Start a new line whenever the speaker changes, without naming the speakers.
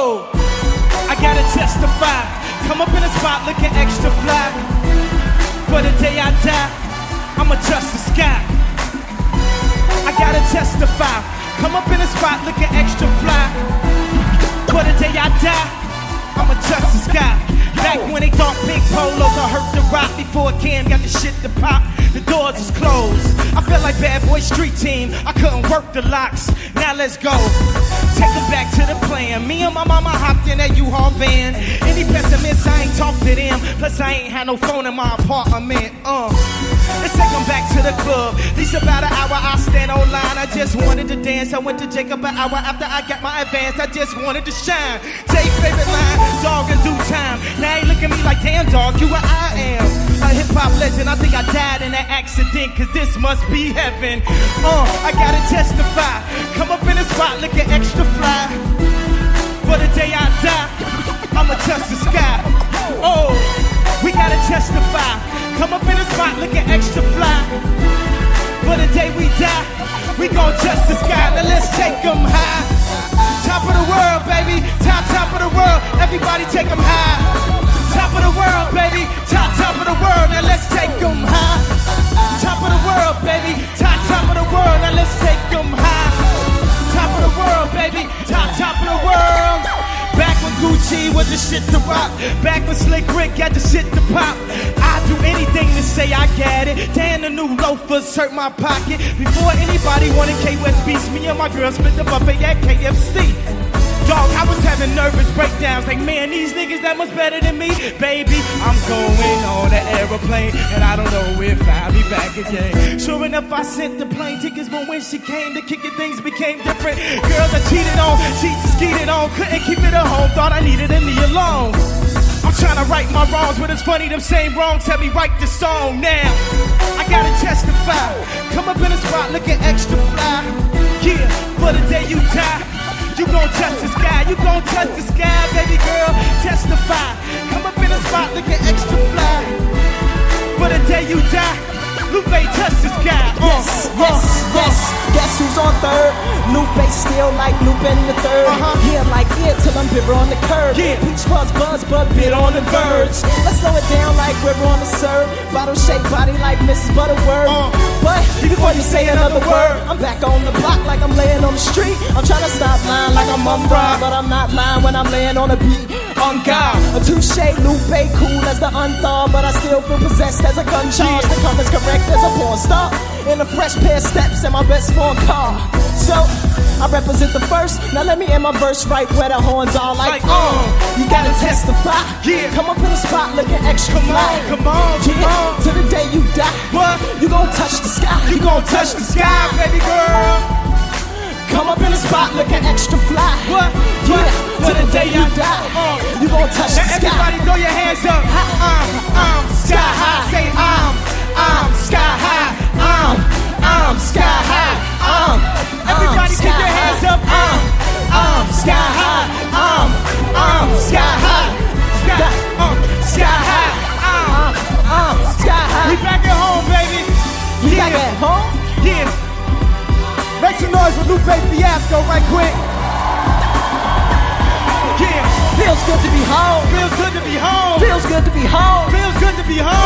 I gotta testify. Come up in the spot looking extra fly. For the day I die, I'ma touch the sky. I gotta testify. Come up in the spot looking extra fly. For the day I die, I'ma touch the sky. Back when they thought pink polos I hurt the Roc before Cam got the shit to pop. The doors was closed. I felt like bad boy street team. I couldn't work the locks. Now let's go. Take them back to. Me and my mama hopped in that U-Haul van. Any pessimists, I ain't talk to them. Plus I ain't had no phone in my apartment. Uh. Let's take them back to the club. These about an hour I stand online. I just wanted to dance. I went to Jacob an hour after I got my advance. I just wanted to shine. Jay's favorite line, dog in due time. Now he look at me like, damn dog, you what I am. A hip hop legend. I think I died in an accident, cause this must be heaven. Uh, I gotta testify. Come up in the spot looking extra fly. Die, I'ma touch the sky. Oh, we gotta testify. Come up in the spot looking extra fly. For the day we die, we gon' touch the sky. Now let's take 'em high. Top of the world, baby. Top, was the shit to rock. Back when Slick Rick got the shit to pop. I'd do anything to say I got it. Damn, the new loafers hurt my pocket. Before anybody wanted K West beats, me and my girl split the buffet at KFC. Dog, I was having nervous breakdowns. Like, man, these niggas that much better than me. Baby, I'm going on an aeroplane, and I don't know if I'll be back again. Sure enough, I sent the plane tickets, but when she came to kick it, things became different. Girls I cheated on, cheats skeeted on, couldn't keep it at home, thought I needed a me alone. I'm trying to right my wrongs, but it's funny them same wrongs help me write the song now. I gotta testify. Come up in the spot looking extra fly. Yeah, for the day you die. You gon' touch the sky, you gon' touch the sky, baby girl. Testify.
Third? Lupe still like Lupin the 3rd
Uh-huh.
Yeah, like ear till I'm bitter on the curb.
Yeah.
Peach fuzz buzz, but bit on the verge. Let's slow it down like we're on the serve. Bottle shaped body like Mrs. Butterworth.
Uh.
But before you say another word, I'm back on the block like I'm laying on the street. I'm trying to stop lying like I'm Umbra, but I'm not lying when I'm laying on a beat. On God, a touche, Lupe, cool as the unthawed, but I still feel possessed as a gun charge. The cover's correct as a porn star. In a fresh pair of steps and my best phone car. So, I represent the first. Now let me end my verse right where the horns are like,
Like, uh,
you gotta testify.
Yeah.
Come up in the spot looking extra
Come
fly.
on, come on, come
Yeah,
on.
To the day you die.
What?
You gon' touch the sky.
You gon' touch the sky, baby girl.
Come up in the spot looking extra fly.
What?
Yeah,
What?
to the day you
Uh.
die. You gon' touch the
Now
sky.
everybody throw your hands up. Some Lupe Fiasco right quick. Yeah.
Feels good to be home.
Feels good to be home.
Feels good to be home.
Feels good to be home.